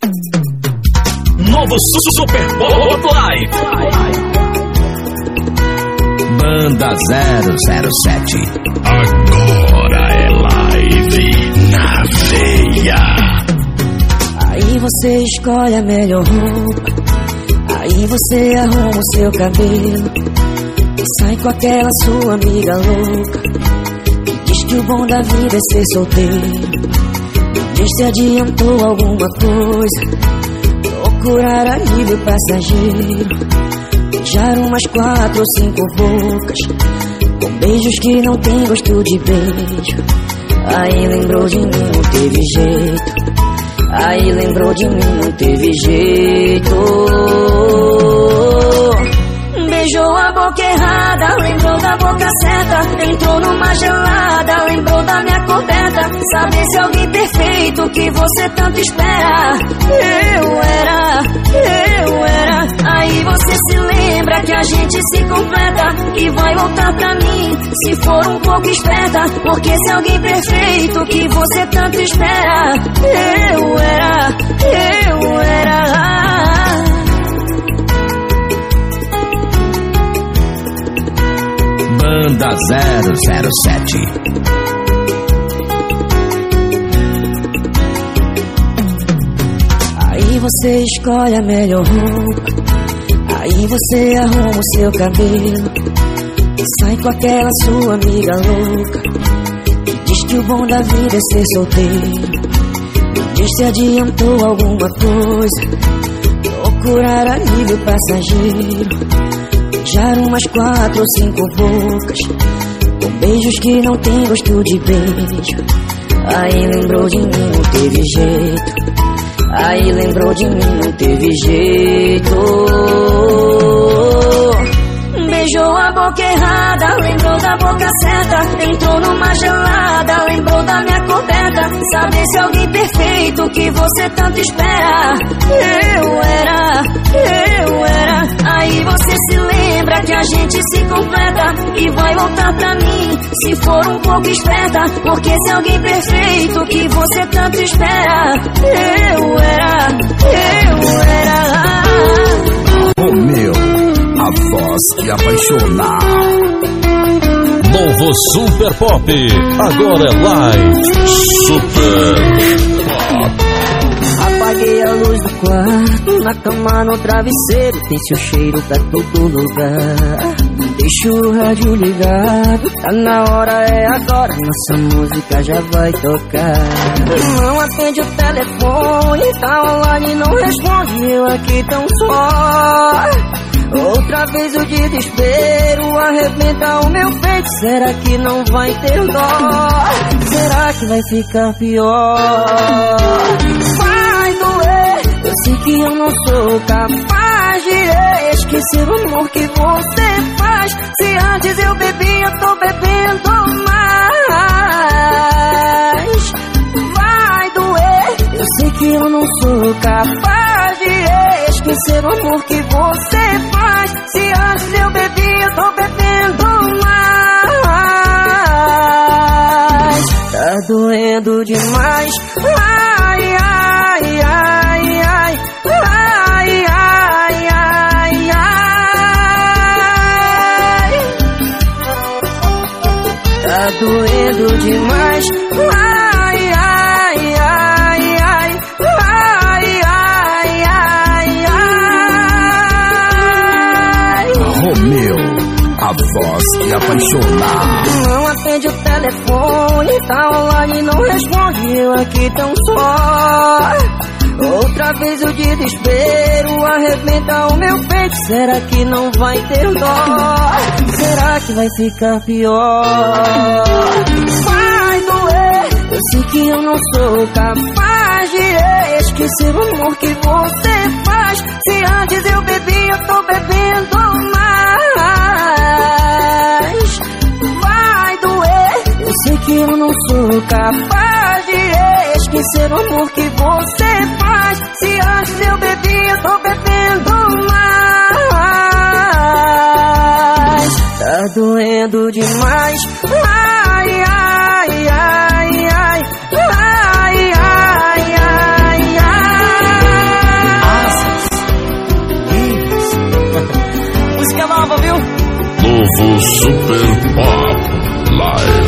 Novo Super Pop Live. Banda 007. Agora é live na veia. Aí você escolhe a melhor roupa. Aí você arruma o seu cabelo. E sai com aquela sua amiga louca. Que diz que o bom da vida é ser solteiro. Diz se adiantou alguma coisa. Procurar alívio passageiro. Beijar umas quatro ou cinco bocas. Com beijos que não tem gosto de beijo. Aí lembrou de mim, não teve jeito. Aí lembrou de mim, não teve jeito. Beijou a boca errada, lembrou da boca certa. Entrou numa gelada, lembrou da minha coberta. Saber se alguém perfeito que você tanto espera. Eu era, eu era. Aí você se lembra que a gente se completa e vai voltar pra mim. Se for um pouco esperta, porque se alguém perfeito que você tanto espera. Eu era, eu era. Banda 007. Aí você escolhe a melhor roupa. Aí você arruma o seu cabelo. E sai com aquela sua amiga louca. Que diz que o bom da vida é ser solteiro. Diz se adiantou alguma coisa. Procurar alívio passageiro. Beijar umas quatro ou cinco bocas. Com beijos que não tem gosto de beijo. Aí lembrou de mim, não teve jeito. Aí lembrou de mim, não teve jeito. Beijou a boca errada, lembrou da boca certa. Entrou numa gelada, lembrou da minha coberta. Saber se alguém perfeito que você tanto espera. Eu era, eu era. Aí você se lembra que a gente se completa e vai voltar pra mim. Se for um pouco esperta, porque se alguém perfeito que você tanto espera. Eu era, eu era. A voz que apaixona. Novo Super Pop. Agora é live. Super Pop. Apaguei a luz do quarto, na cama, no travesseiro, tem seu cheiro pra todo lugar. Deixa o rádio ligado, tá na hora, é agora, nossa música já vai tocar. Não atende o telefone, tá online, não responde, eu aqui tão só. Outra vez o desespero arrebenta o meu peito. Será que não vai ter dó? Será que vai ficar pior? Vai doer, eu sei que eu não sou capaz de esquecer o amor que você faz. Se antes eu bebia, tô bebendo mais. Vai doer, eu sei que eu não sou capaz esquecer o amor que você faz. Se antes eu bebia, eu tô bebendo mais. Tá doendo demais. Ai, ai, ai, ai. Ai, ai, ai, ai. Tá doendo demais. Ai, Romeu, a voz que apaixona. Não atende o telefone, tá online, não responde, eu aqui tão só. Outra vez o desespero arrebenta o meu peito. Será que não vai ter dó? Será que vai ficar pior? Vai doer, eu sei que eu não sou capaz de esquecer o amor que você faz. Se antes eu bebia, tô bebendo mais. que eu não sou capaz de esquecer o amor que você faz. Se antes eu bebia, eu tô bebendo mais. Tá doendo demais. Ai, ai, ai, ai, ai, ai, ai, ai. Música nova, viu? Novo Super Pop Live.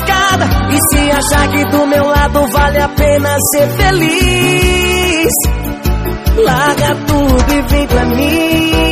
escada. E se achar que do meu lado vale a pena ser feliz, larga tudo e vem pra mim.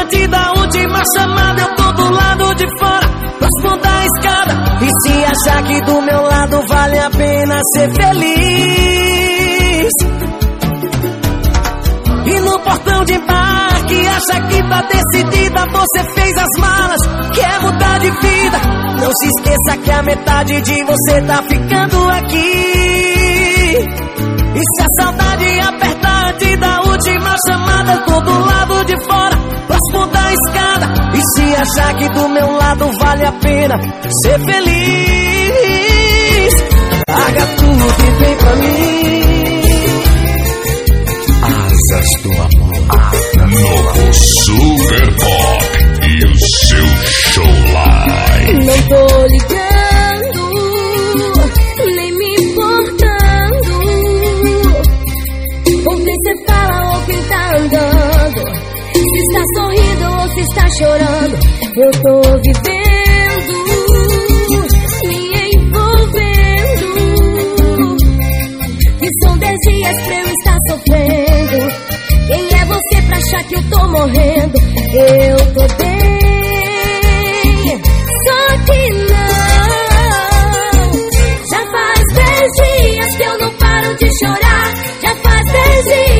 antes da última chamada, eu tô do lado de fora, próximo da escada. E se achar que do meu lado vale a pena ser feliz. E no portão de embarque, acha que tá decidida, você fez as malas, quer mudar de vida. Não se esqueça que a metade de você tá ficando aqui. E se a saudade apertar antes da última chamada, eu tô do lado de fora, próximo da escada. E se achar que do meu lado vale a pena ser feliz, larga tudo e vem pra mim. Asas do amor. Novo Super Pop e o seu show live. Não tô ligando, chorando, eu tô vivendo, me envolvendo. E são dez dias pra eu estar sofrendo. Quem é você pra achar que eu tô morrendo? Eu tô bem, só que não. Já faz dez dias que eu não paro de chorar. Já faz dez dias.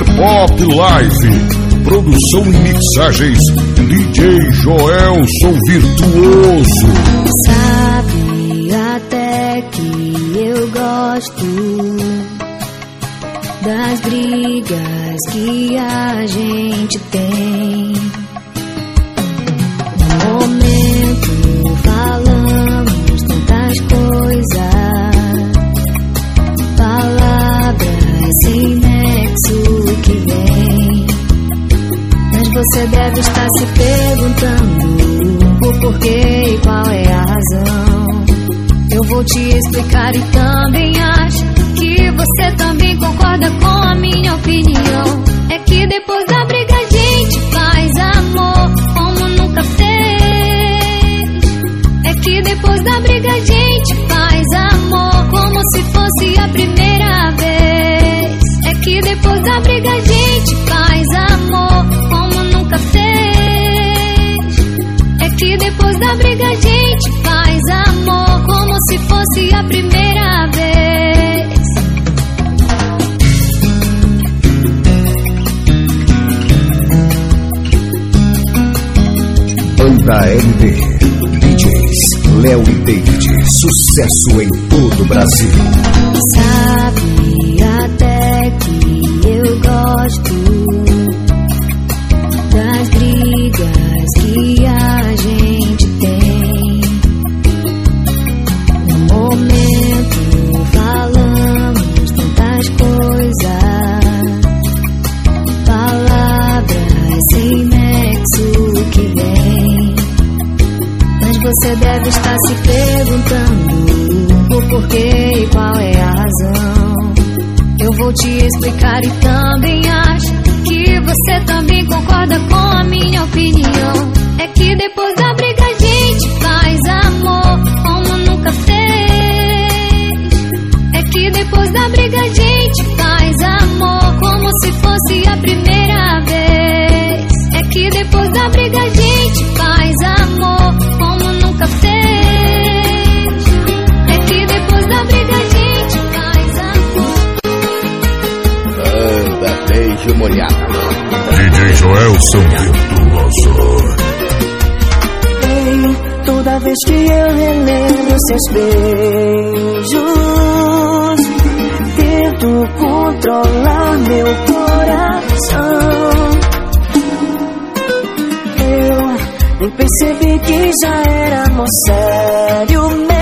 Super Pop Live. Produção e mixagens DJ Joelson Virtuoso. Sabe até que eu gosto das brigas que a gente tem. Estar se perguntando o porquê e qual é a razão. Eu vou te explicar e também acho que você também fosse a primeira vez. Banda LD. DJs Léo e David. Sucesso em todo o Brasil. Sabe até que eu gosto você deve estar se perguntando o porquê e qual é a razão. Eu vou te explicar e também acho que você também concorda com a minha opinião. É que depois da briga a gente faz amor como nunca fez. É que depois da briga a gente faz amor como se fosse a primeira DJ Joelson Virtuoso. Ei, toda vez que eu relembro seus beijos, tento controlar meu coração. Eu nem percebi que já era amor sério meu.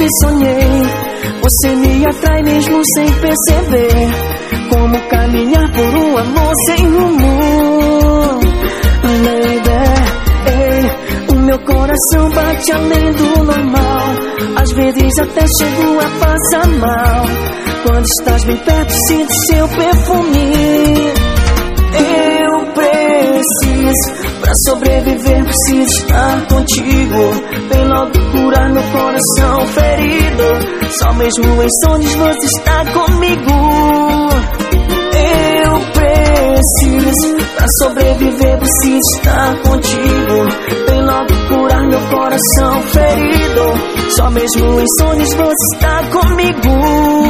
Sempre sonhei. Você me atrai mesmo sem perceber. Como caminhar por um amor sem rumo. Lady, ei, o meu coração bate além do normal. Às vezes até chego a passar mal. Quando estás bem perto, sinto seu perfume. Preciso, pra sobreviver, preciso estar contigo. Vem logo curar meu coração ferido. Só mesmo em sonhos você está comigo. Eu preciso, pra sobreviver, preciso estar contigo. Vem logo curar meu coração ferido. Só mesmo em sonhos você está comigo.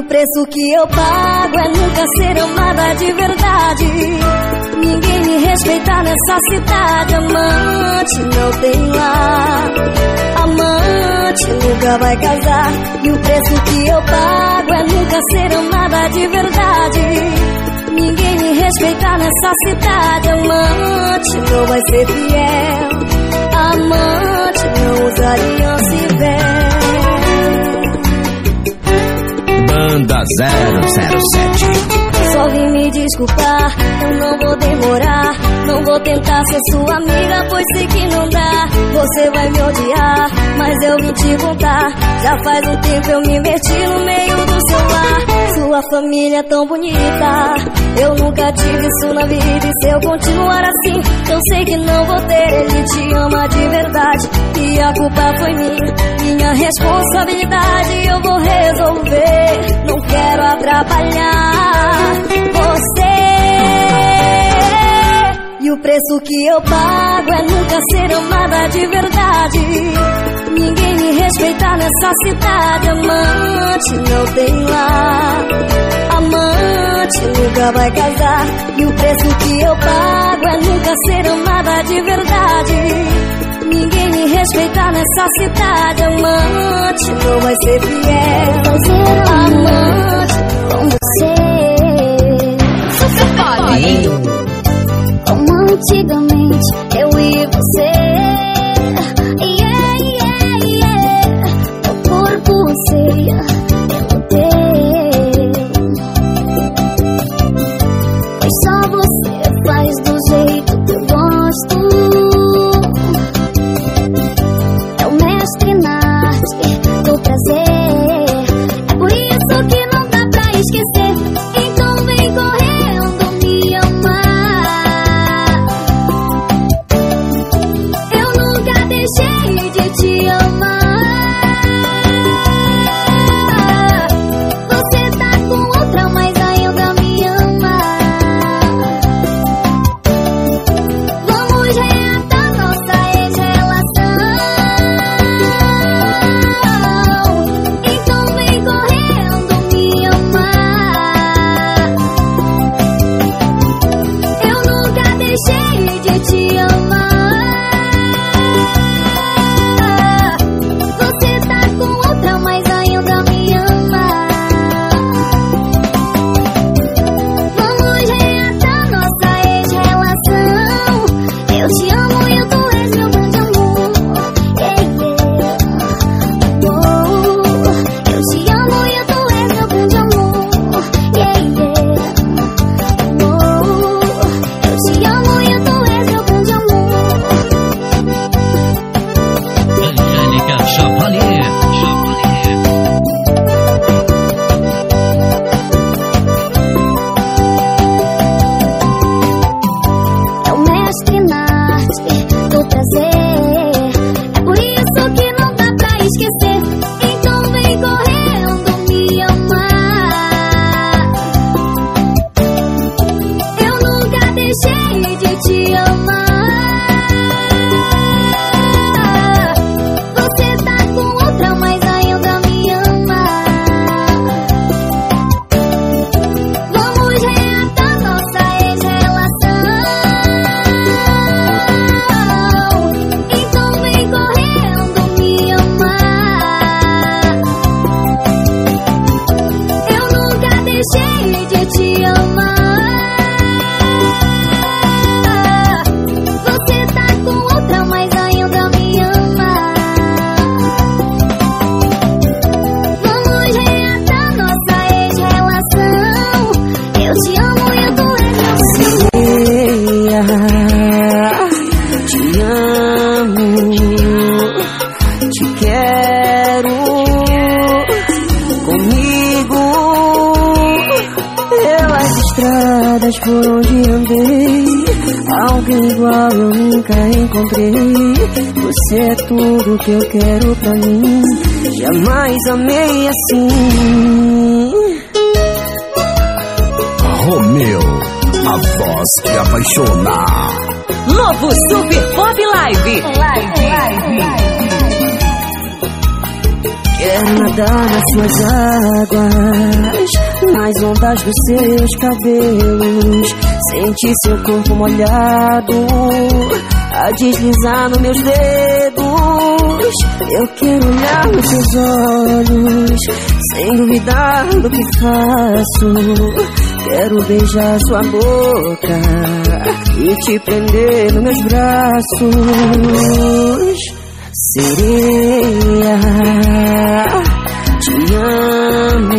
o preço que eu pago é nunca ser amada de verdade. Ninguém me respeita nessa cidade. Amante não tem lá. Amante nunca vai casar. E o preço que eu pago é nunca ser amada de verdade. Ninguém me respeita nessa cidade. Amante não vai ser fiel. Amante não usa aliança e véu. Banda 007 Só vim me desculpar, eu não vou demorar. Não vou tentar ser sua amiga, pois sei que não dá. Você vai me odiar, mas eu vim te contar. Já faz um tempo eu me meti no meio do Sua família é tão bonita. Eu nunca tive isso na vida. E se eu continuar assim, eu sei que não vou ter. Ele te ama de verdade. E a culpa foi minha, minha responsabilidade. Eu vou resolver. Não quero atrapalhar você. E o preço que eu pago é nunca ser amada de verdade. Ninguém me respeita nessa cidade. Amante não tem lá. Amante nunca vai casar. E o preço que eu pago é nunca ser amada de verdade. Ninguém me respeita nessa cidade. Amante não vai ser fiel. Amante com você. Como antigamente, eu e você. Quero pra mim. Jamais amei assim. Romeu, a voz que apaixona. Novo Super Pop Live. Quero nadar nas suas águas, nas ondas dos seus cabelos. Sentir seu corpo molhado, a deslizar nos meus dedos. Eu quero olhar nos seus olhos, sem duvidar do que faço. Quero beijar sua boca e te prender nos meus braços. Sereia, te amo,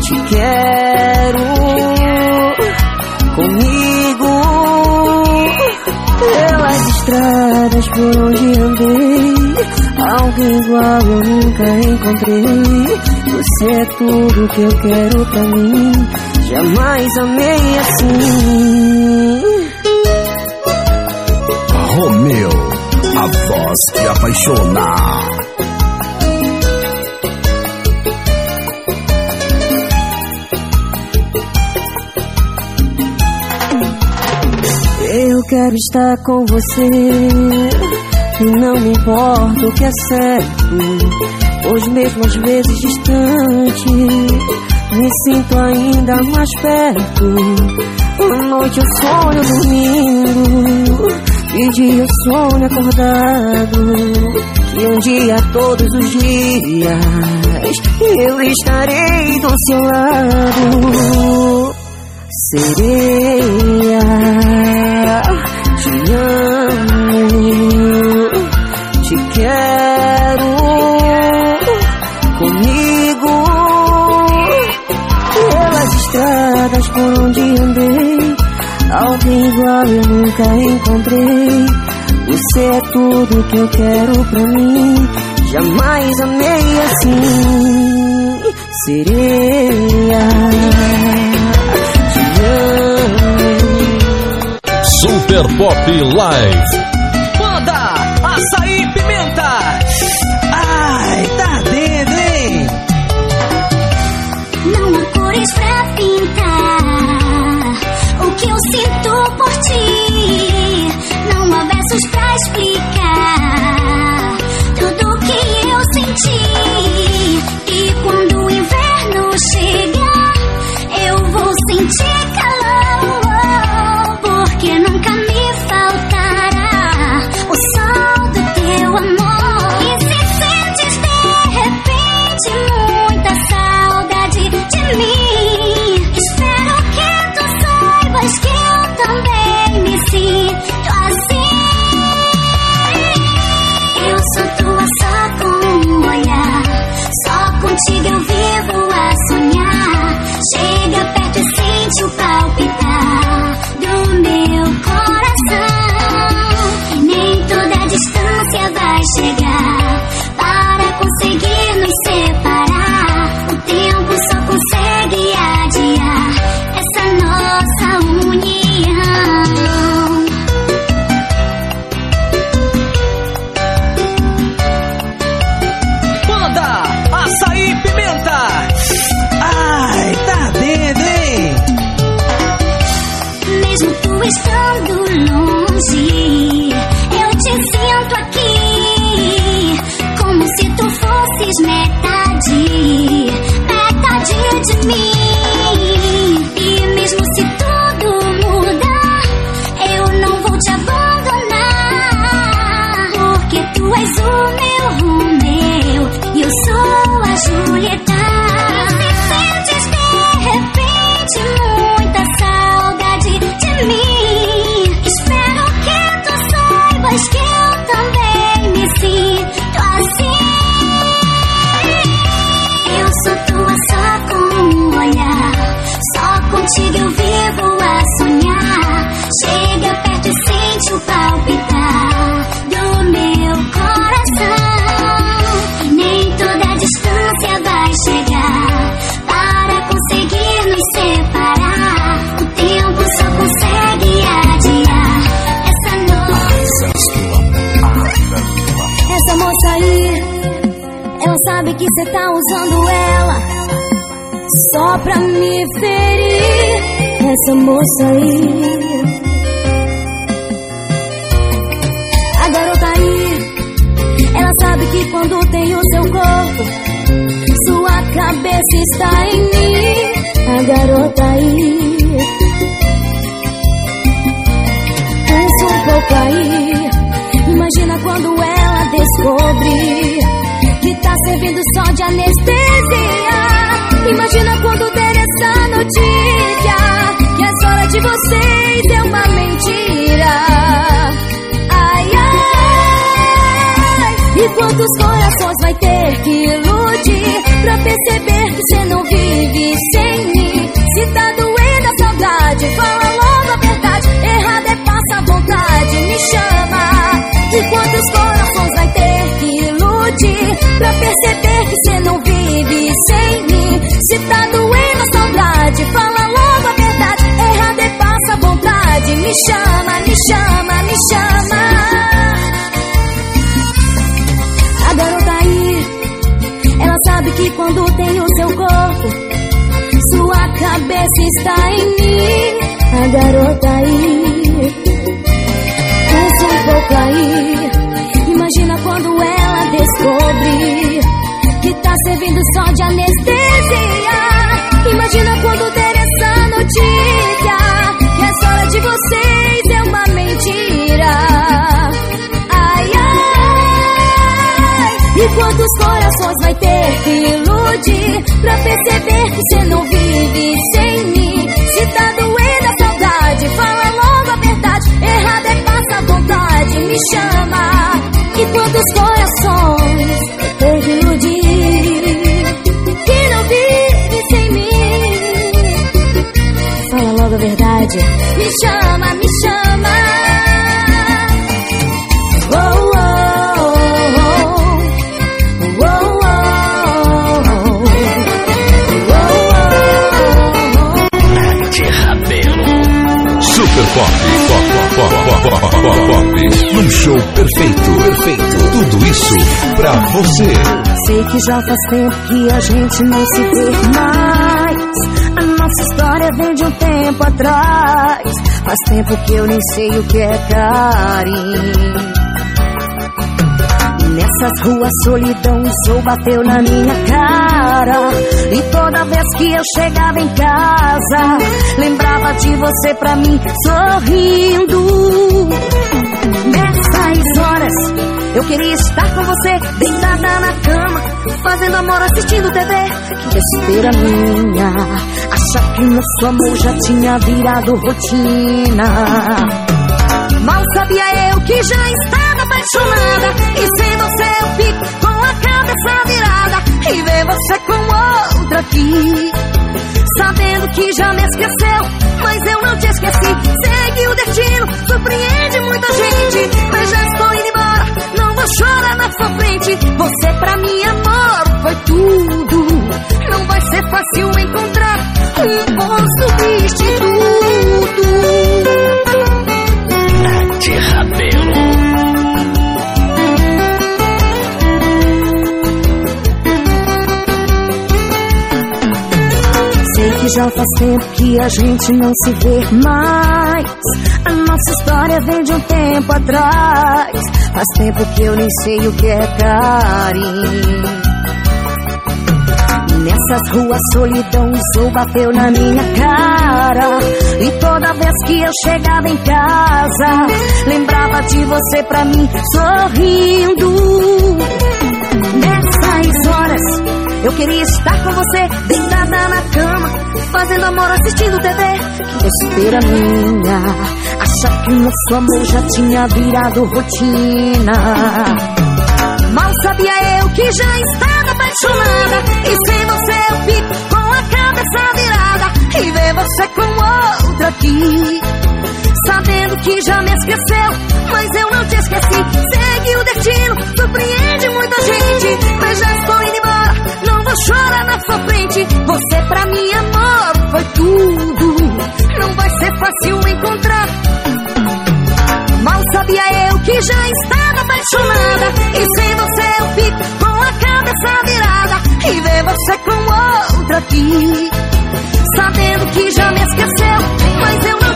te quero alguém igual eu nunca encontrei. Você é tudo que eu quero pra mim. Jamais amei assim. Romeu, a voz que apaixona. Eu quero estar com você. E não me importa o que é certo. Pois mesmo às vezes distante, me sinto ainda mais perto. À noite eu sonho dormindo, e dia eu sonho acordado. Que um dia, todos os dias, eu estarei do seu lado. Sereia, te amo, quero comigo. Pelas estradas por onde andei, alguém igual eu nunca encontrei. Você é tudo que eu quero pra mim. Jamais amei assim, sereia. Super Pop Live. Açaí Pimenta. Ai, tá dentro, hein? Não há cores pra pintar o que eu sinto quantos corações vai ter que iludir pra perceber que você não vive sem mim? Se tá doendo a saudade, fala logo a verdade. Errado é passa a vontade, me chama. E quantos corações vai ter que iludir pra perceber que você não vive sem mim? Se tá doendo a saudade, fala logo a verdade. Errado é passa a vontade, me chama, me chama, me chama. Quando tem o seu corpo, sua cabeça está em mim. A garota aí, pensa um pouco aí. Imagina quando ela descobrir que tá servindo só de anestesia. Imagina quando ter essa notícia que a história de vocês quantos corações vai ter que iludir pra perceber que você não vive sem mim? Se tá doendo a saudade, fala logo a verdade. Errado é passa a vontade, me chama. E quantos corações vai ter que iludir que não vive sem mim? Fala logo a verdade, me chama, me Pop, pop, pop. Num show perfeito. Perfeito. Tudo isso pra você. Sei que já faz tempo que a gente não se vê mais. A nossa história vem de um tempo atrás. Faz tempo que eu nem sei o que é carinho. Nessas ruas solidão o sol bateu na minha cara. E toda vez que eu chegava em casa Lembrava de você pra mim sorrindo. Nessas horas eu queria estar com você Deitada na cama Fazendo amor assistindo TV Que besteira minha Achar que nosso amor já tinha virado rotina. Mal sabia eu que já estava apaixonada. E sem você eu fico com a cabeça virada E ver você com outra aqui Sabendo que já me esqueceu Mas eu não te esqueci. Segue o destino, surpreende muita gente Mas já estou indo embora. Não vou chorar na sua frente. Você pra mim amor foi tudo. Não vai ser fácil encontrar Um bom substituto que já faz tempo que a gente não se vê mais. A nossa história vem de um tempo atrás. Faz tempo que eu nem sei o que é carinho. Nessas ruas solidão o sol bateu na minha cara E toda vez que eu chegava em casa Lembrava de você pra mim sorrindo Nessas horas eu queria estar com você Deitada na cama Fazendo amor assistindo TV Que besteira minha Achar que nosso amor já tinha virado rotina. Mal sabia eu que já estava apaixonada. E sem você eu fico com a cabeça virada. E ver você com outra aqui Sabendo que já me esqueceu Mas eu não te esqueci. Segue o destino, surpreende muita gente. Mas já estou indo embora Não vou chorar na sua frente. Você pra mim amor foi tudo. Não vai ser fácil encontrar. Mal sabia eu que já estava apaixonada. E sem você eu fico com a cabeça virada. Você com outra aqui. Sabendo que já me esqueceu, mas eu não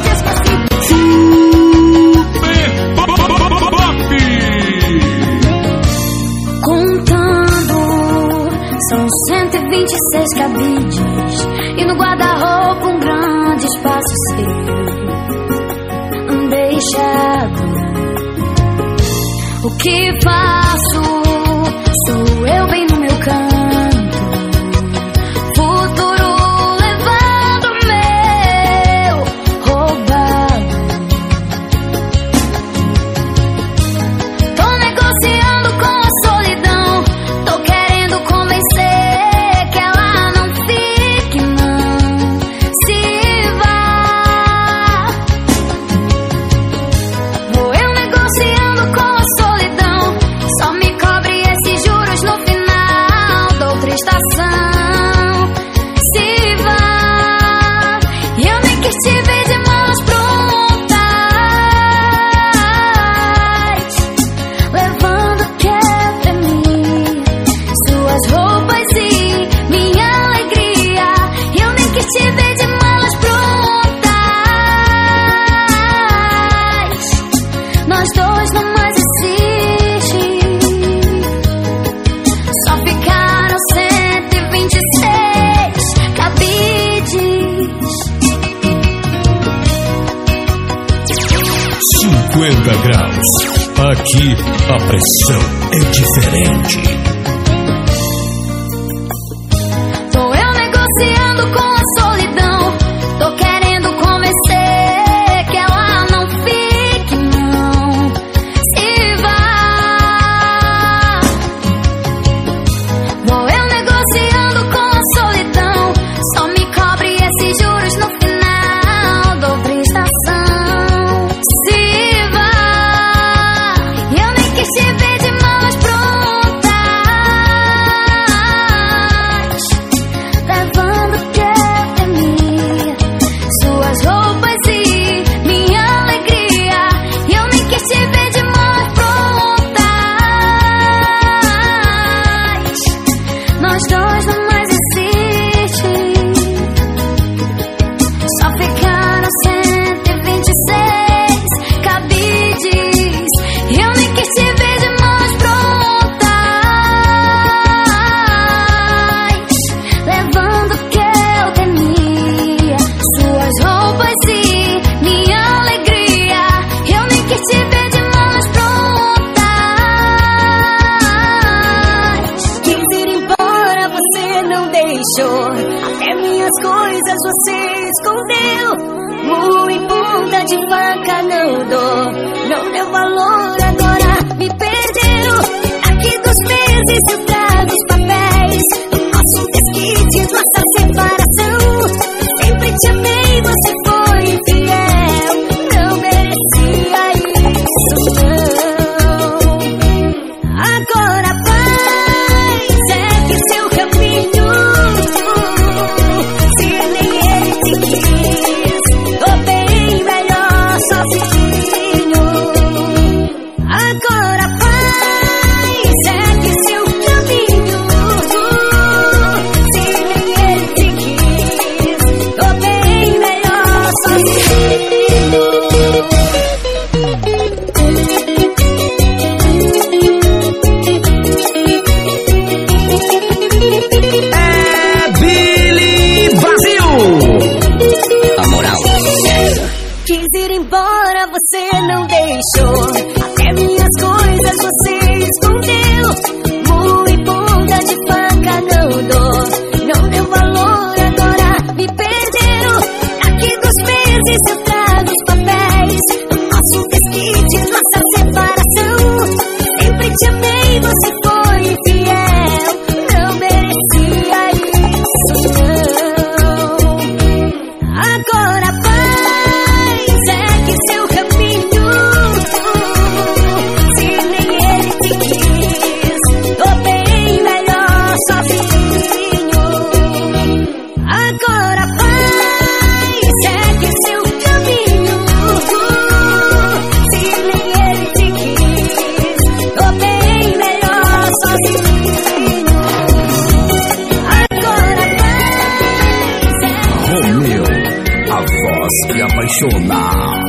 Nacional.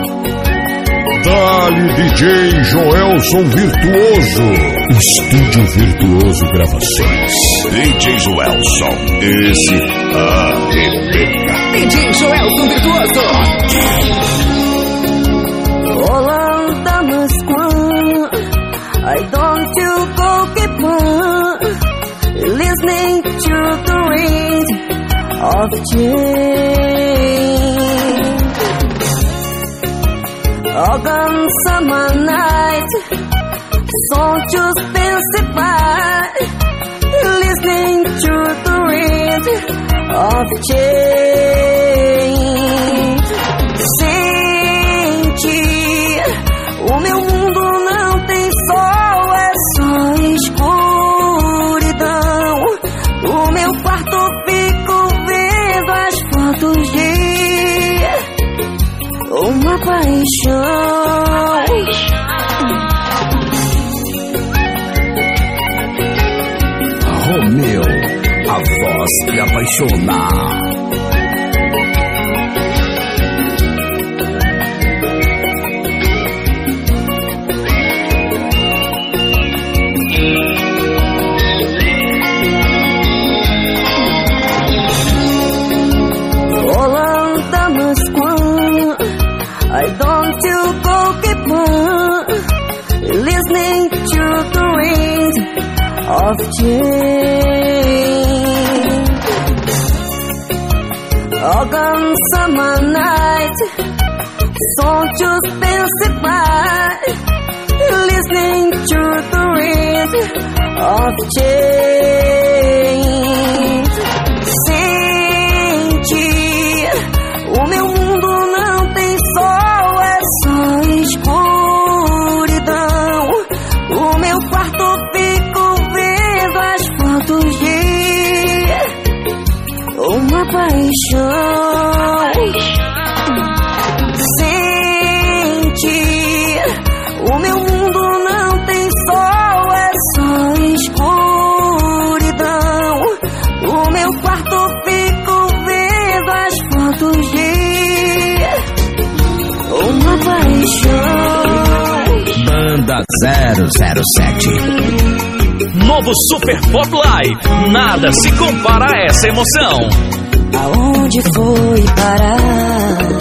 Dali DJ Joelson Virtuoso. Estúdio Virtuoso Gravações. DJ Joelson, esse ah, arrebenta. DJ Joelson Virtuoso. Olá, Damascus. I don't you go keep on listening to the wind of change. Organ summer night Song to spend by. Listening to the ring of change que apaixona. Holanda Moskva I don't you Organ summer night Song to by Listening to the wind of change O meu mundo não tem sol É só escuridão O meu quarto fico vendo as fotos de uma paixão Banda 007. Novo Super Pop Live. Nada se compara a essa emoção. Aonde foi parar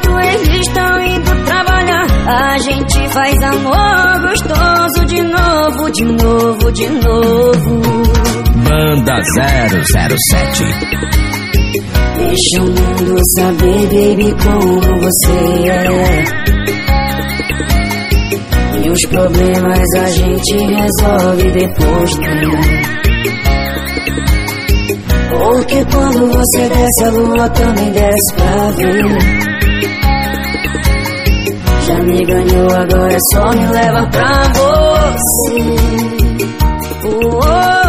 eles estão indo trabalhar, a gente faz amor gostoso de novo, de novo, de novo. Banda 007. Deixa o mundo saber, baby, como você é. E os problemas a gente resolve depois, né? Porque quando você desce, a lua também desce pra ver. Já me ganhou, agora é só me leva pra você. Oh,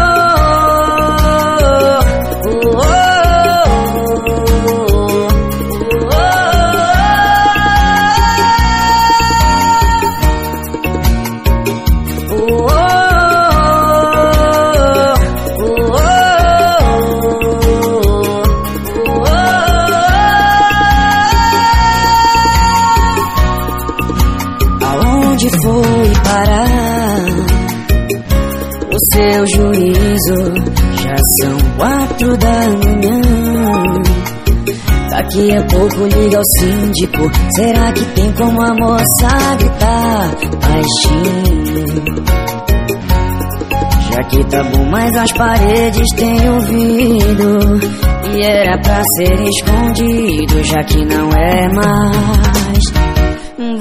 Já são quatro da manhã. Daqui a pouco liga ao síndico. Será que tem como a moça gritar baixinho? Já que tá bom, mas as paredes têm ouvido. E era pra ser escondido, já que não é mais.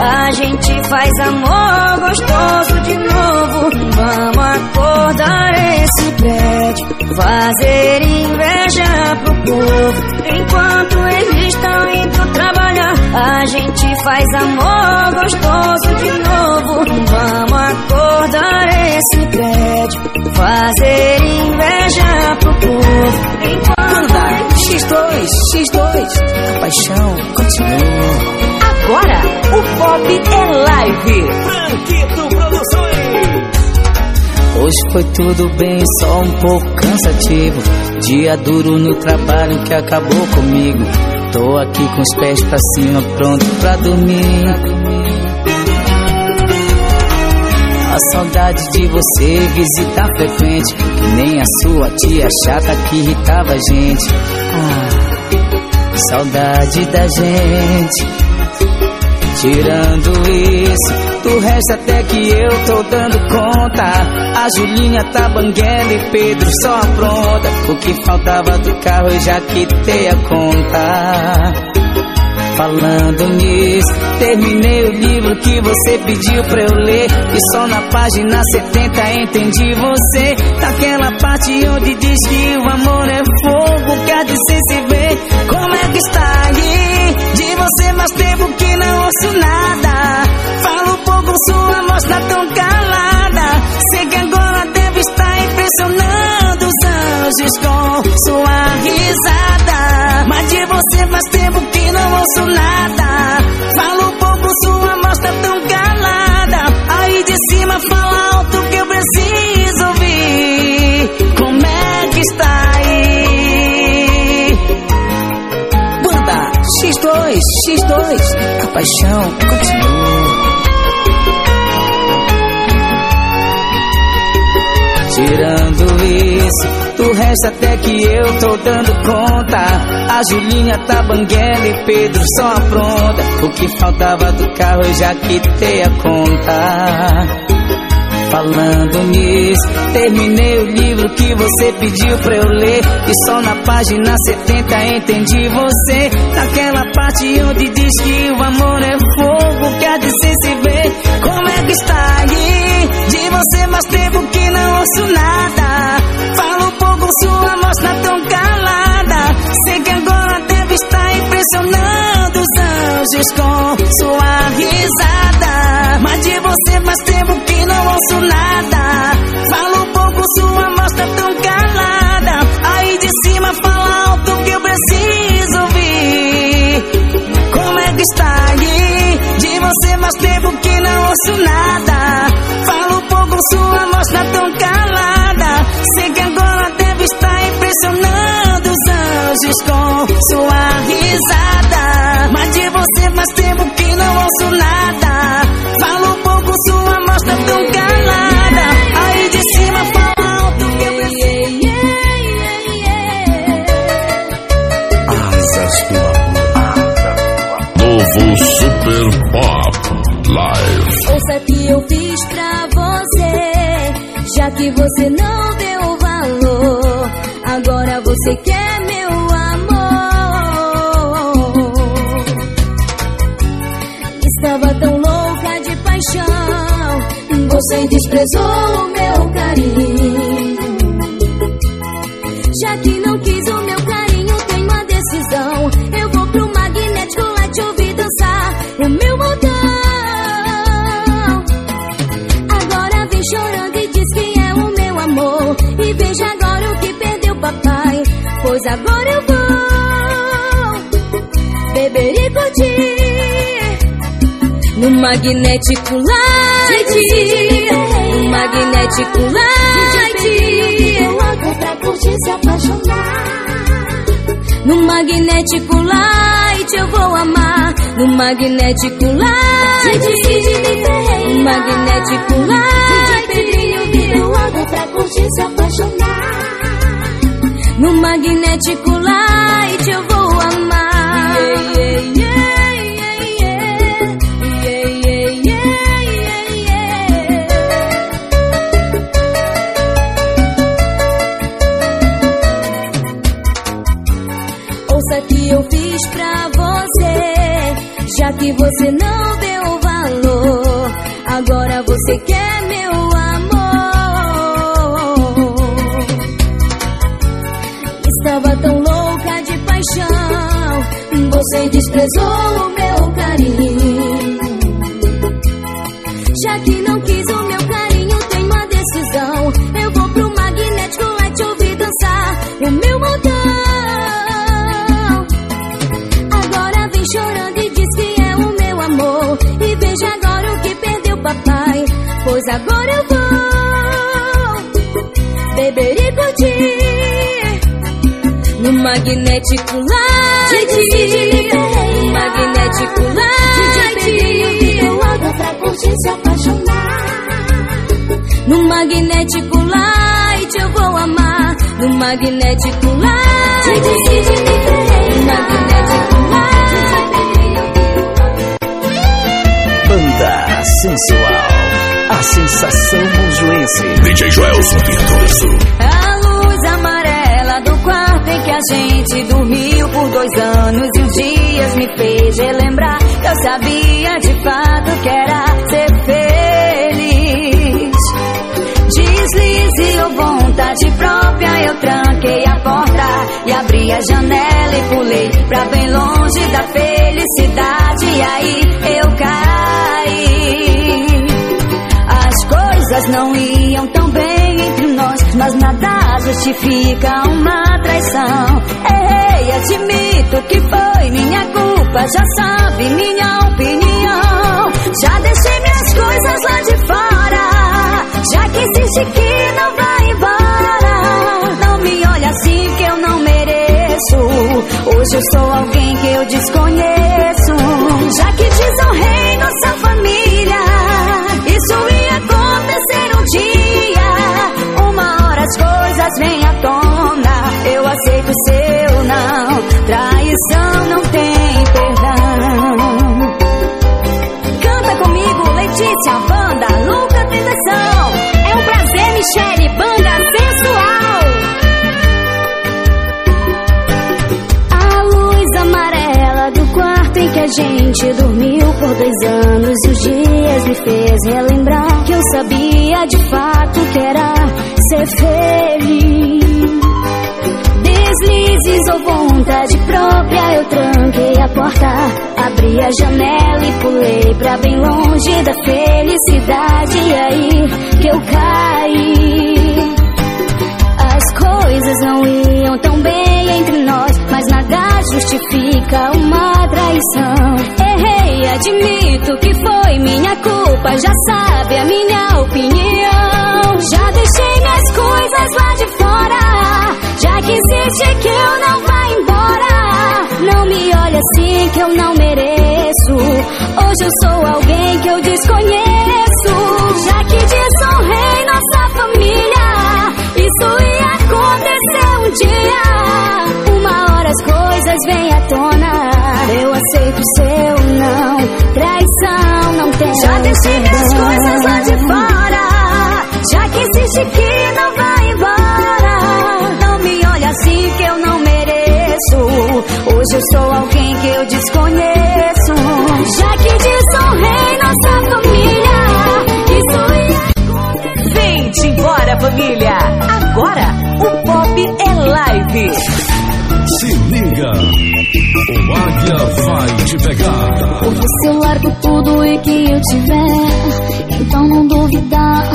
a gente faz amor gostoso de novo. Vamos acordar esse prédio, fazer inveja pro povo. Enquanto eles estão indo trabalhar, a gente faz amor gostoso de novo. Vamos acordar esse prédio, fazer inveja pro povo. Enquanto X2, X2, a paixão continua. Agora, o pop é live. Franquito Produções. Hoje foi tudo bem, só um pouco cansativo. Dia duro no trabalho que acabou comigo. Tô aqui com os pés pra cima, pronto pra dormir. A saudade de você visita frequente. Que nem a sua tia chata que irritava a gente. Ah, saudade da gente. Tirando isso, do resto até que eu tô dando conta. A Julinha tá banguela e Pedro só apronta. O que faltava do carro eu já quitei a conta. Falando nisso, terminei o livro que você pediu pra eu ler. E só na página 70 entendi você. Daquela parte onde diz que o amor é fogo, que há de ser se ver. Como é que está aí? Você mais tempo que não ouço nada. Fala um pouco, sua voz tá tão calada. Sei que X2, X2, a paixão continua. Tirando isso, do resto até que eu tô dando conta. A Julinha tá banguela e Pedro só apronta. O que faltava do carro eu já quitei a conta. Falando nisso, terminei o livro que você pediu pra eu ler. E só na página 70 entendi você. Naquela parte onde diz que o amor é fogo, que há de ser se ver. Como é que está aí? De você faz tempo que não ouço nada. Fala um pouco, sua voz tá tão calada. Sei que agora deve estar impressionando os anjos com sua risada. Você faz tempo que não ouço nada. Fala um pouco, sua voz tá tão calada. Aí de cima fala alto que eu preciso ouvir. Como é que está aí? De você faz tempo que não ouço nada. Fala um pouco, sua voz tá tão calada. Sei que agora deve estar impressionando os anjos com sua risada. Mas de você faz tempo que não ouço nada. Você não deu valor. Agora você quer meu amor. Estava tão louca de paixão, você desprezou o meu carinho. Pois agora eu vou beber e curtir. No magnético light, no magnético light. logo pra curtir se apaixonar. No magnético light eu vou amar. No magnético light, no magnético light. logo pra curtir. No magnético light eu vou desprezou o meu carinho. Já que não quis o meu carinho, tenho uma decisão. Eu vou pro magnético light ouvir dançar o meu montão. Agora vem chorando e diz que é o meu amor. E veja agora o que perdeu papai. Pois agora eu vou beber e curtir. No magnético light. No magnético light. Logo pra curtir se apaixonar. No magnético light eu vou amar. No magnético light. No magnético Banda sensual. A sensação monjuense. DJ Joelson Virtuoso. A luz amarela a gente dormiu por dois anos e os dias me fez relembrar que eu sabia de fato que era ser feliz. Deslize ou vontade própria, eu tranquei a porta e abri a janela e pulei pra bem longe da felicidade. E aí eu caí. As coisas não iam tão bem mas nada justifica uma traição. Errei, admito que foi minha culpa, já sabe minha opinião. Já deixei minhas coisas lá de fora, já que insiste que não vai embora. Não me olha assim que eu não mereço. Hoje eu sou alguém que eu desconheço. Já que desonrei nossa família, não. Traição não tem perdão. Canta comigo, Letícia, banda, louca tentação. É um prazer, Michele, banda sensual. A luz amarela do quarto em que a gente dormiu por dois anos e os dias me fez relembrar que eu sabia de fato que era ser feliz. Deslizes ou vontade própria, eu tranquei a porta, abri a janela e pulei pra bem longe da felicidade. E aí que eu caí. As coisas não iam tão bem entre nós, mas nada justifica uma traição. Errei, admito que foi minha culpa, já sabe a minha opinião. Já deixei minhas coisas lá de fora, já que insiste que eu não vá embora. Não me olhe assim que eu não mereço. Hoje eu sou alguém que eu desconheço, já que desonrei nossa família. Isso ia acontecer um dia. Uma hora as coisas vêm à tona. Eu aceito o seu não. Traição não tem. Já deixei minhas perdão. coisas lá de fora. Já que insiste que Hoje eu sou alguém que eu desconheço. Já que desonrei nossa família. Isso ia Vem-te embora, família. Agora o pop é live. Se liga, o Águia vai te pegar. Por você eu largo tudo e que eu tiver. Então não duvidar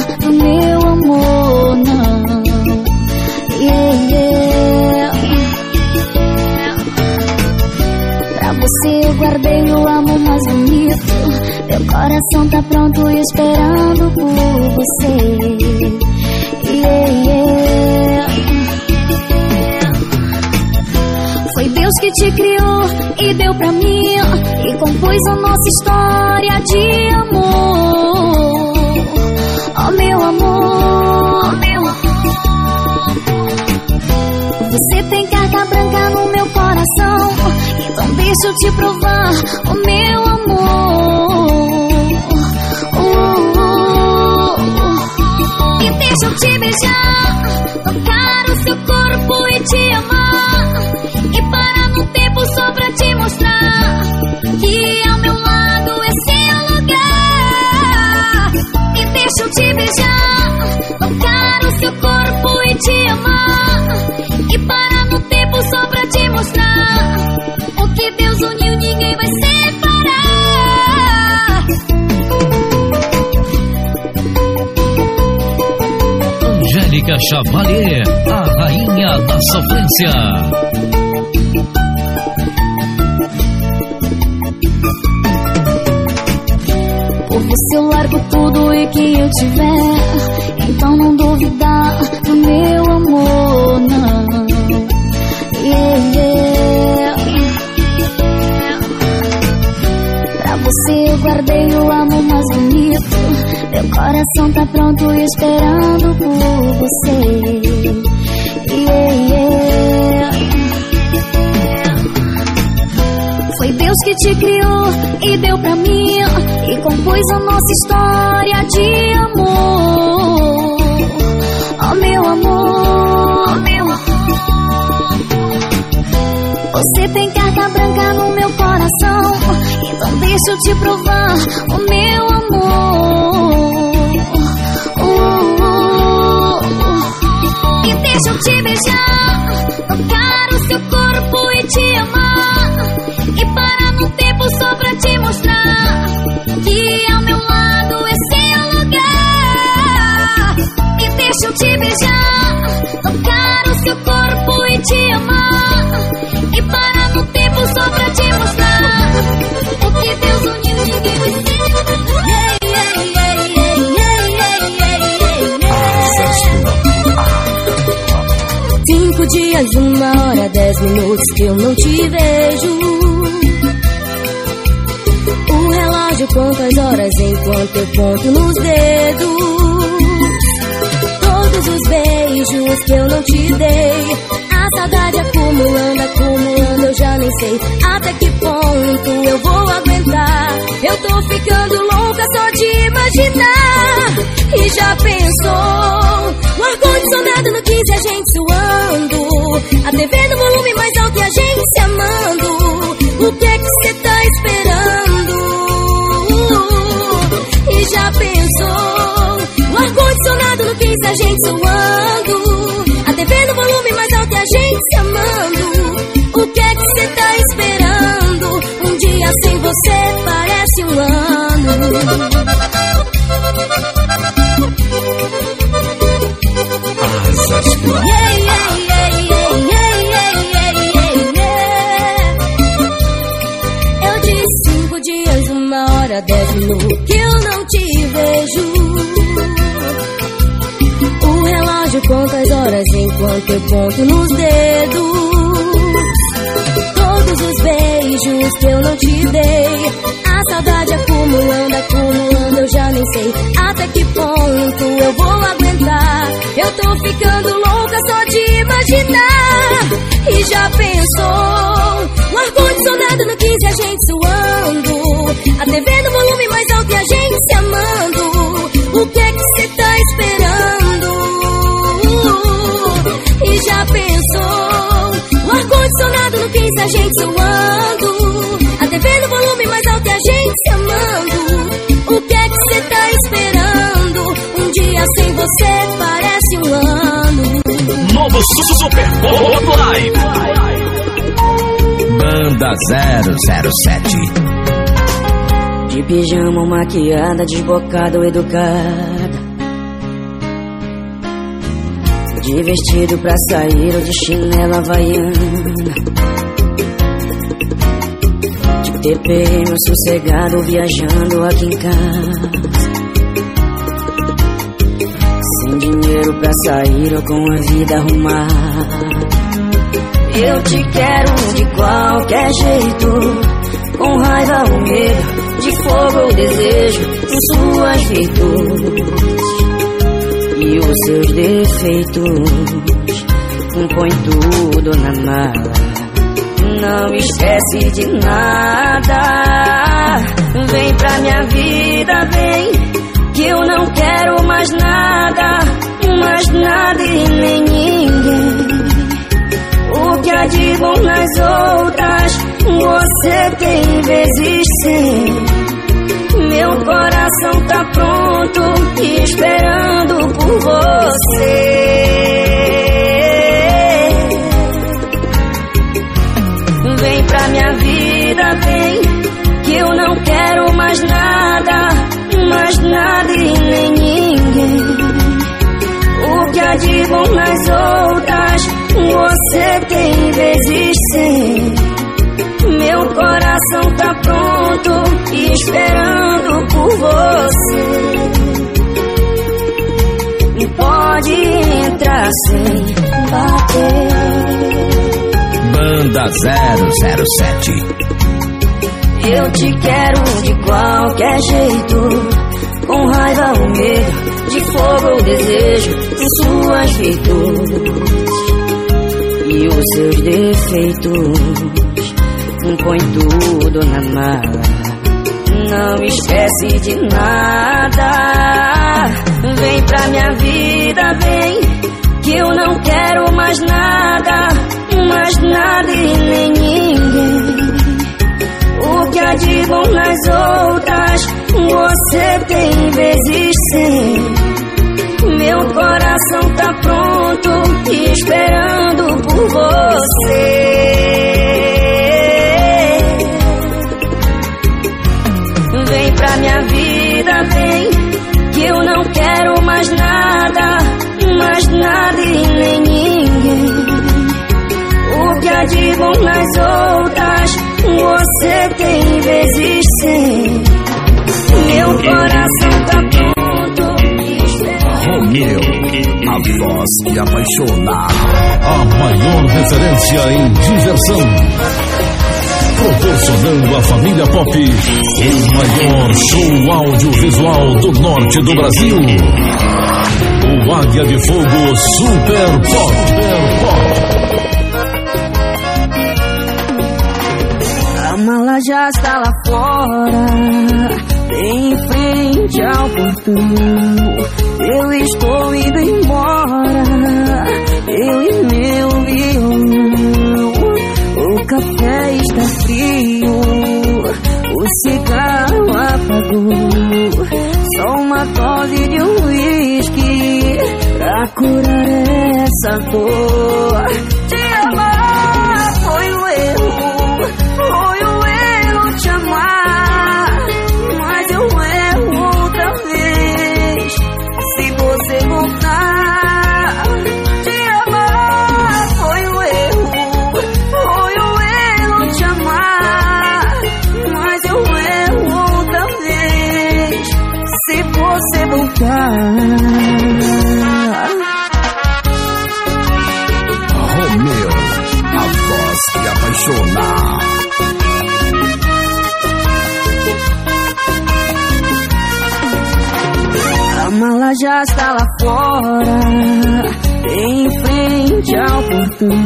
Meu coração tá pronto esperando por você. Yeah, yeah. Foi Deus que te criou e deu pra mim e compôs a nossa história de amor. Oh meu amor, meu amor. Você tem carta branca no meu coração. Então deixa eu te provar o meu amor. E deixa eu te beijar, tocar o seu corpo e te amar. E parar no tempo só pra te mostrar que ao meu lado é seu lugar. E deixa eu te beijar, tocar Angélica Chavalier, a rainha da sofrência. Por você eu largo tudo e que eu tiver. Então não duvidar do meu amor, não. Yeah, yeah. Pra você eu guardei o amor mais bonito. Meu coração tá pronto esperando por você. Yeah, yeah. Foi Deus que te criou e deu pra mim e compôs a nossa história de amor. Oh meu amor, oh meu amor. Você tem carta branca no meu coração, então deixa eu te provar o meu amor. Deixa eu te beijar, tocar o seu corpo e te amar. E parar no tempo só pra te mostrar que ao meu lado é seu lugar. E deixa eu te beijar, dias, uma hora, dez minutos que eu não te vejo. O relógio conta as horas enquanto eu conto nos dedos. Todos os beijos que eu não te dei. A saudade acumulando, acumulando, eu já nem sei até que ponto eu vou aguentar. Eu tô ficando louca só de imaginar. E já pensou? Ar-condicionado no 15, a gente suando. A TV no volume mais alto e a gente se amando. O que é que você tá esperando? E já pensou? O ar-condicionado no 15, a gente suando. A TV no volume mais alto e a gente se amando. O que é que você tá esperando? Um dia sem você parece um ano. Enquanto eu conto nos dedos. Todos os beijos que eu não te dei. A saudade acumulando, acumulando, eu já nem sei até que ponto eu vou aguentar. Eu tô ficando louca só de imaginar. E já pensou? O ar-condicionado no 15, a gente suando. A TV no volume mais alto e a gente se amando. O que é no 15, a gente suando. A TV no volume mais alto e a gente se amando. O que é que você tá esperando? Um dia sem você parece um ano. Novo Su- Super Pop Live. Banda 007. De pijama, maquiada, desbocada ou educada. De vestido pra sair ou de chinela havaiana. TPM sossegado, viajando aqui em casa. Sem dinheiro pra sair ou com a vida arrumada. Eu te quero de qualquer jeito, com raiva ou medo, de fogo ou desejo, em suas virtudes e os seus defeitos. põe tudo na mala. Não esquece de nada. Vem pra minha vida, vem. Que eu não quero mais nada, mais nada e nem ninguém. O que há de bom nas outras, você tem vezes sem. Meu coração tá pronto, esperando por você. Vem pra minha vida, vem, que eu não quero mais nada, mais nada e nem ninguém. O que há de bom nas outras, você tem vezes sem. Meu coração tá pronto, esperando por você. Pode entrar sem bater. Banda 007. Eu te quero de qualquer jeito, com raiva ou medo, de fogo ou desejo, em suas virtudes e os seus defeitos. Põe tudo na mala, não esquece de nada. Vem pra minha vida, vem, que eu não quero mais nada nem ninguém. O que há de bom nas outras, você tem vezes sem. Meu coração tá pronto, esperando por você. Vem pra minha vida, vem, que eu não quero mais nada, mais nada e nem ninguém. O que há de bom nas outras, você tem vezes sem. Meu coração tá pronto. Romeu, a voz que apaixona. A maior referência em diversão. Proporcionando à família pop o maior show audiovisual do norte do Brasil. O Águia de Fogo Super Pop. Super Pop. A mala já está lá fora, em frente ao portão. Eu estou indo embora, eu e meu violão. O café está frio, o cigarro apagou. Só uma dose de uísque pra curar essa dor. Está lá fora, em frente ao portão.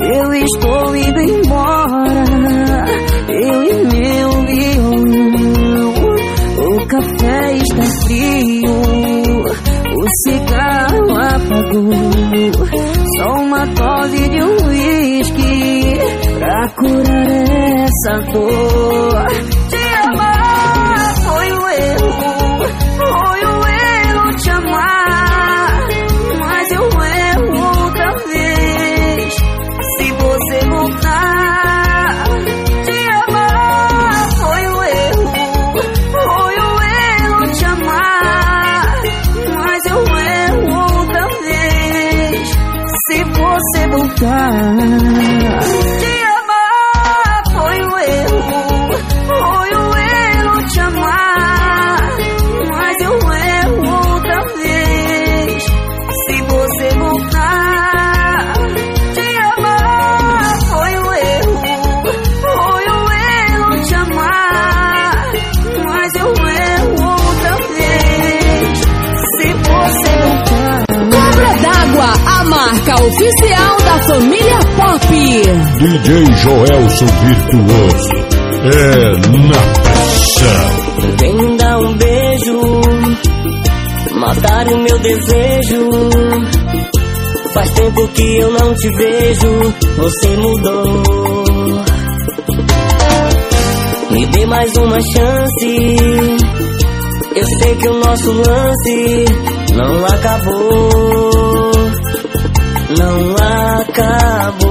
Eu estou indo embora, eu e meu violão. O café está frio, o cigarro apagou. Só uma dose de uísque pra curar essa dor. Pop. DJ Joelson Virtuoso. É na pressão. Vem dar um beijo, matar o meu desejo. Faz tempo que eu não te vejo, você mudou. Me dê mais uma chance. Eu sei que o nosso lance não acabou. Não acabou.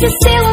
Esse seu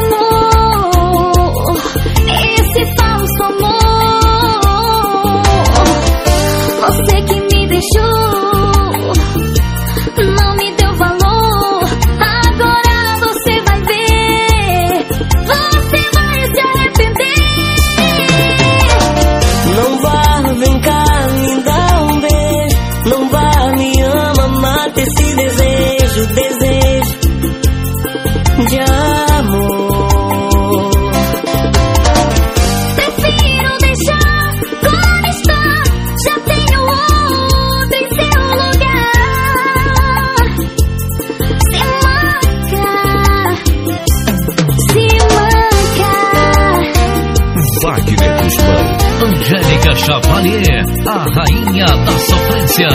Chavalier, a rainha da sofrência.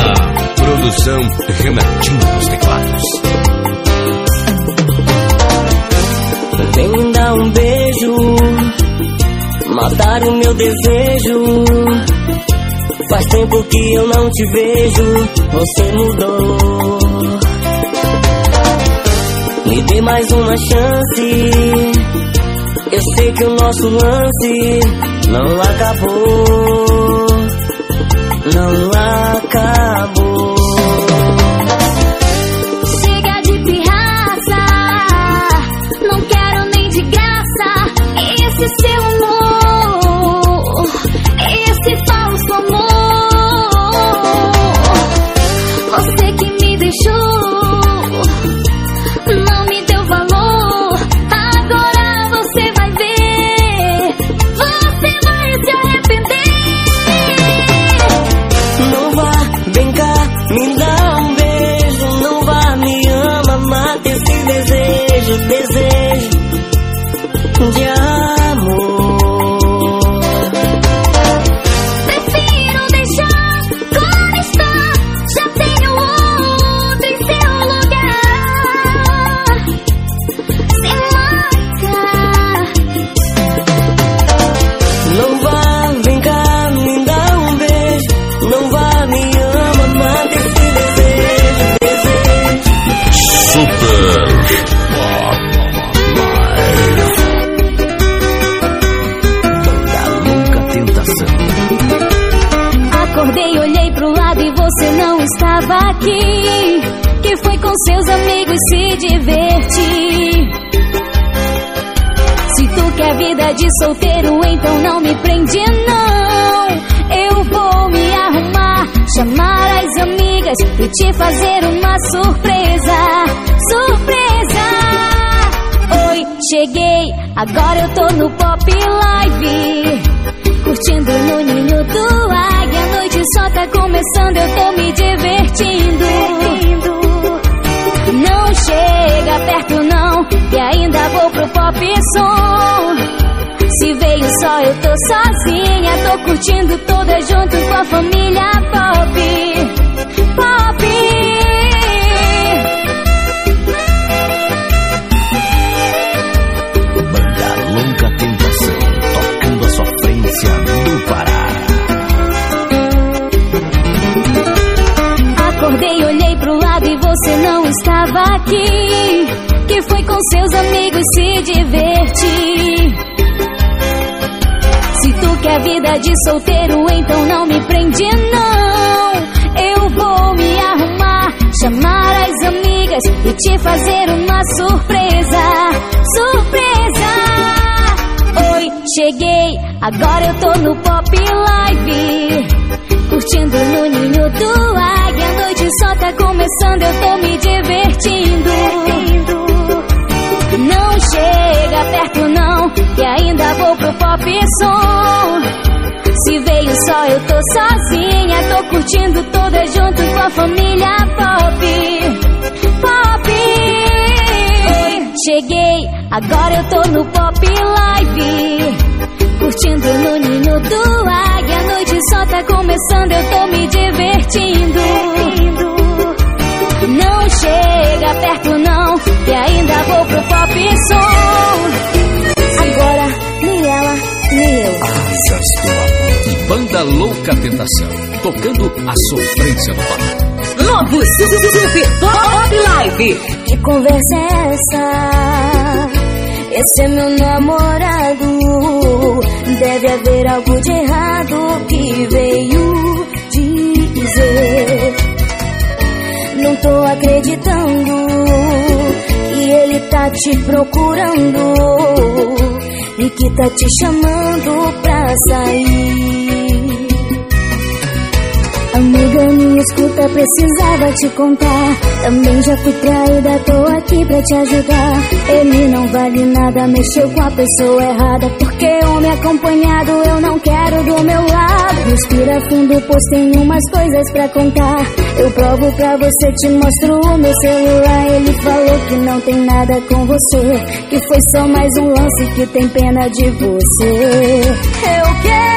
Produção Renatinho nos teclados. Vem me dar um beijo, matar o meu desejo. Faz tempo que eu não te vejo, você mudou. Me dê mais uma chance. Eu sei que o nosso lance não acabou. Não seus amigos se divertir. Se tu quer vida de solteiro, então não me prende, não. Eu vou me arrumar, chamar as amigas e te fazer uma surpresa. Surpresa! Oi, cheguei, agora eu tô no Pop Live. Curtindo no ninho do águia, a noite só tá começando, eu tô me divertindo. Que ainda vou pro pop som. Se veio só eu tô sozinha, tô curtindo toda junto com a família pop. Pop. Banda Louca Tentação. Tocando a sofrência do Pará. Acordei, olhei pro lado e você não estava aqui. Seus amigos se divertir. Se tu quer vida de solteiro, então não me prende, não. Eu vou me arrumar, chamar as amigas e te fazer uma surpresa. Surpresa! Oi, cheguei, agora eu tô no Pop Live. Curtindo no ninho do águia, a noite só tá começando, eu tô me divertindo. Não chega perto não, que ainda vou pro pop som. Se veio só eu tô sozinha. Tô curtindo toda junto com a família Pop. Pop. Cheguei, agora eu tô no Pop Live. Curtindo no ninho do águia. A noite só tá começando, eu tô me divertindo. Não chega perto não, ainda vou pro pop som. Agora, nem ela, nem eu. Asas do amor. Banda Louca Tentação, tocando a sofrência no palco. Novo Super Pop Live. Que conversa é essa? Esse é meu namorado. Deve haver algo de errado que veio dizer. Não tô acreditando tá te procurando e que tá te chamando pra sair. Amiga, me escuta, precisava te contar. Também já fui traída, tô aqui pra te ajudar. Ele não vale nada, mexeu com a pessoa errada. Porque homem acompanhado eu não quero do meu lado. Respira fundo, pois tem umas coisas pra contar. Eu provo pra você, te mostro o meu celular. Ele falou que não tem nada com você. Que foi só mais um lance que tem pena de você. Eu quero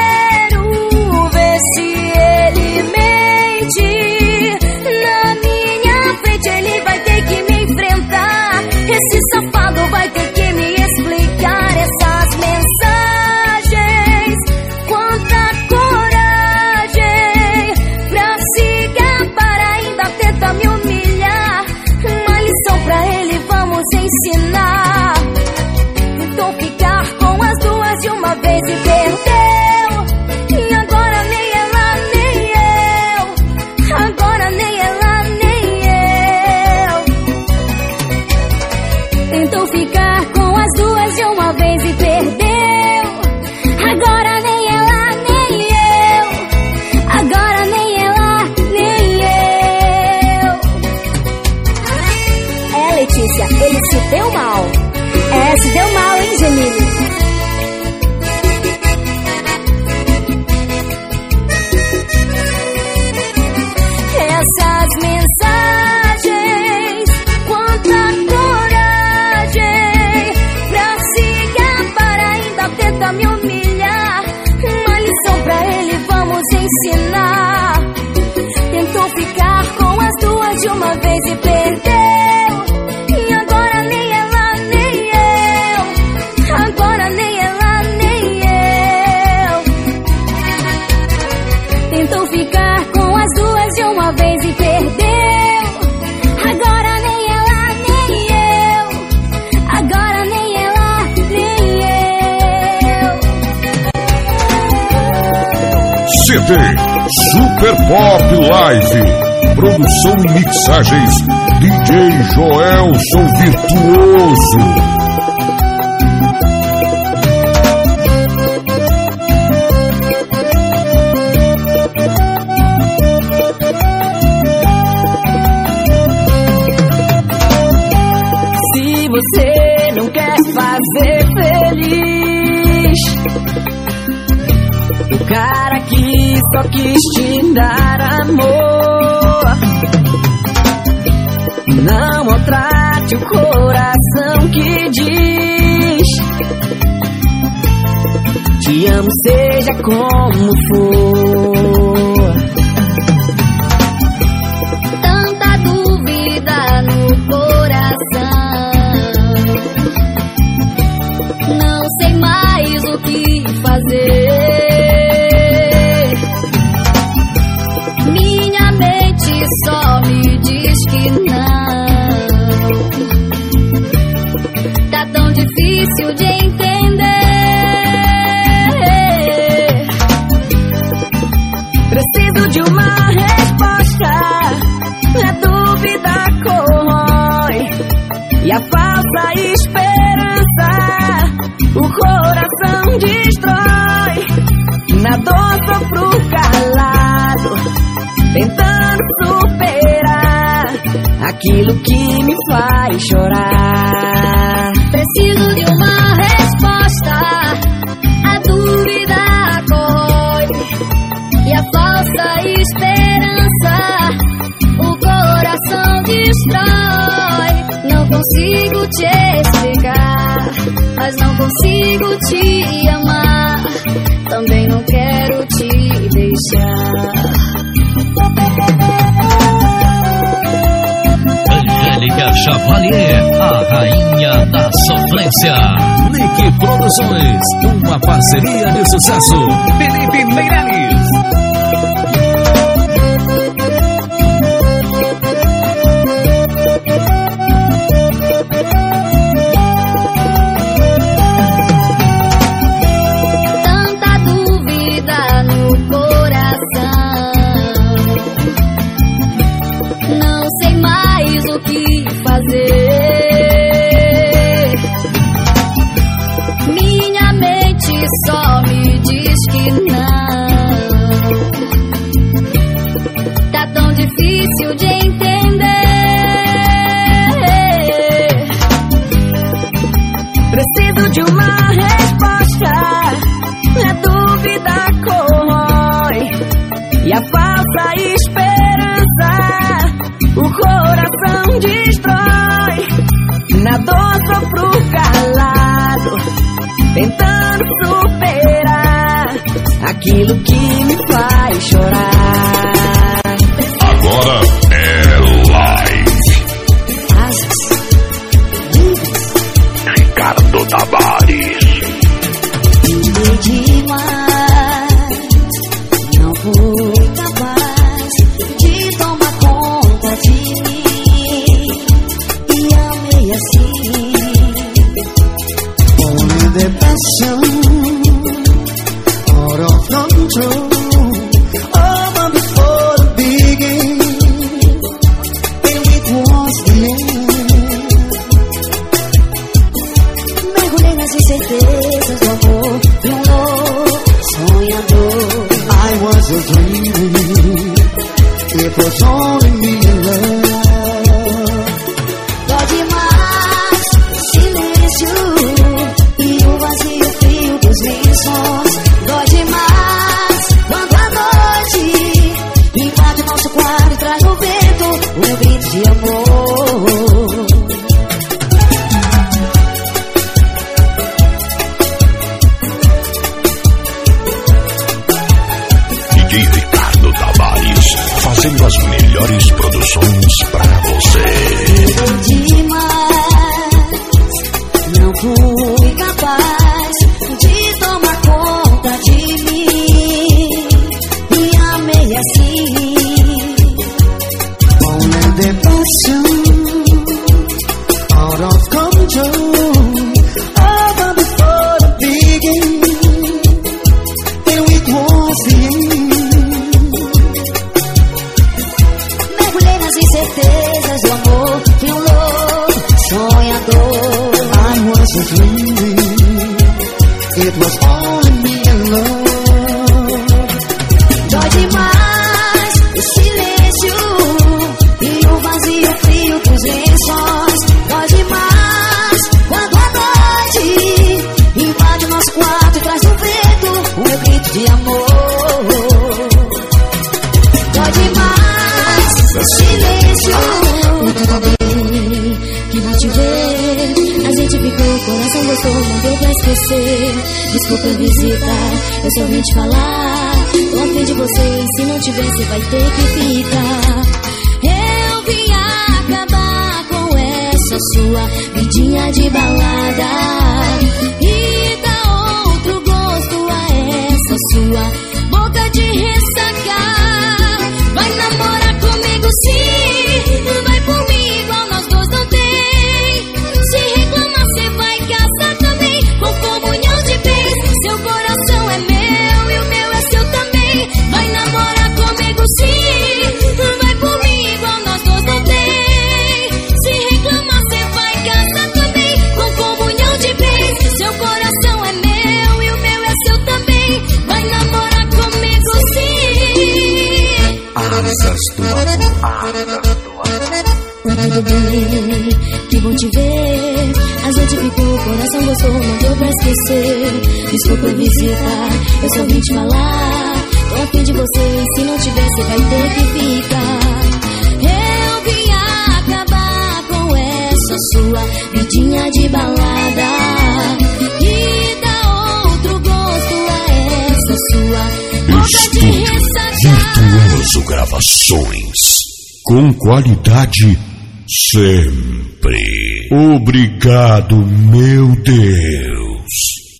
Super Pop Live. Produção e mixagens DJ Joelson Virtuoso. Só quis te dar amor Não maltrate o coração que diz Te amo, seja como for Tanta dúvida no coração. Não sei mais o que fazer. Não. Tá tão difícil de aquilo que me faz chorar. Preciso de uma resposta. A dúvida acolhe e a falsa esperança. O coração destrói. Não consigo te explicar, mas não consigo te Chavalier, a rainha da sofrência. Nick Produções, uma parceria de sucesso. Felipe Meirelles. Com qualidade sempre. Obrigado, meu Deus.